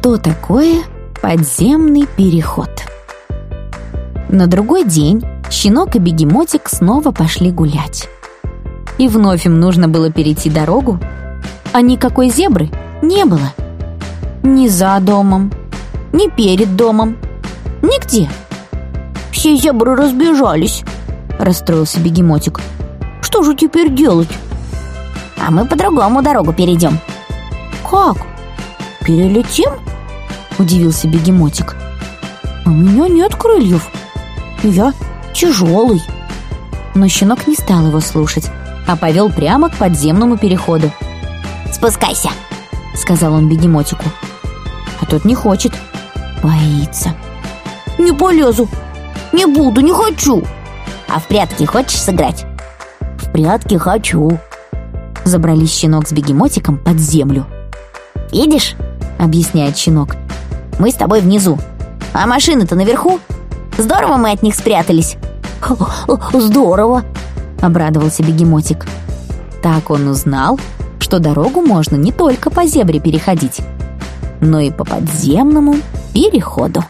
Что такое подземный переход? На другой день щенок и бегемотик снова пошли гулять. И вновь им нужно было перейти дорогу, а никакой зебры не было. Ни за домом, ни перед домом, нигде. Все зебры разбежались, расстроился бегемотик. Что же теперь делать? А мы по другому дорогу перейдем. Как? Перелетим? Удивился бегемотик. У меня нет крыльев. Я тяжелый. Но щенок не стал его слушать, а повел прямо к подземному переходу. «Спускайся!» — сказал он бегемотику. А тот не хочет, боится. «Не полезу! Не буду, не хочу!» «А в прятки хочешь сыграть?» «В прятки хочу!» Забрались щенок с бегемотиком под землю. «Видишь?» — объясняет щенок. «Мы с тобой внизу, а машины-то наверху. Здорово мы от них спрятались!» «Здорово!» — обрадовался бегемотик. Так он узнал, что дорогу можно не только по зебре переходить, но и по подземному переходу.